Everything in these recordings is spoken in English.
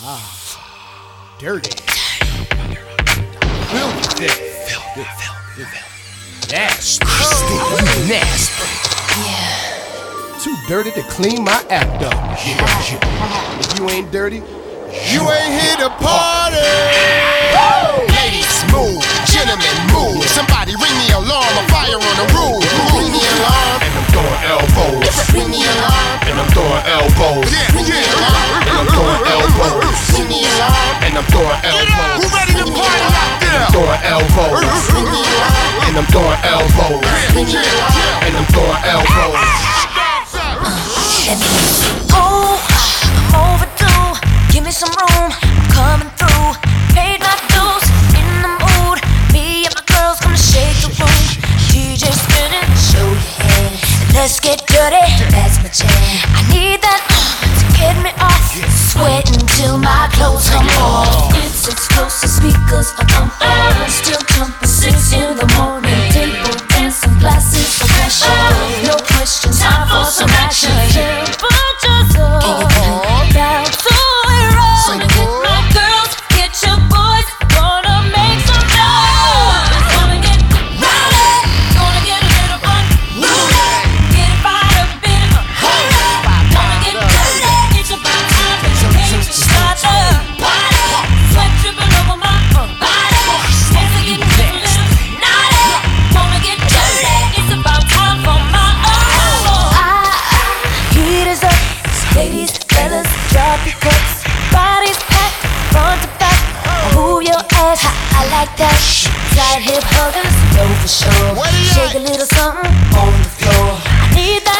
Dirty. Filthy. Nasty. Oh. Nasty. Yeah. Too dirty to clean my act up. If you ain't dirty, you ain't here to party. Elbows. And I'm throwing elbows. And I'm throwing elbows. Oh, I'm overdue. Give me some room. I'm coming through. Paid my dues. In the mood. Me and my girls gonna shake the room. DJ spinning. Show your head. Let's get dirty. That's my jam. I need that to get me off. Sweating till my clothes come off. Move your ass, I like that. Side hip huggers, know for sure. Shake a little something on the floor. I need that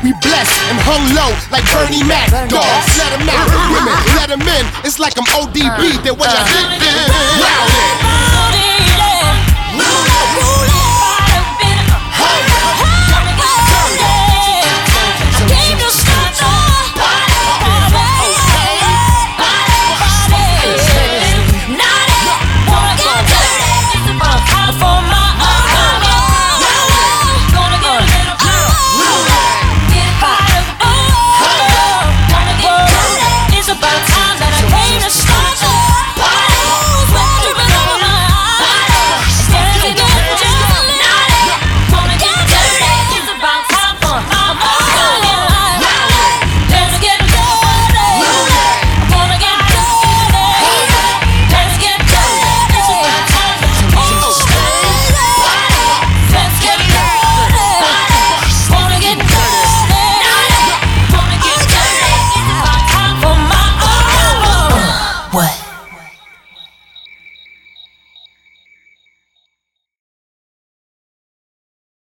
We blessed and hung low like Bernie Mac. Dogs, let 'em out. Women, let 'em in. It's like I'm ODB. I hit them. Rowdy.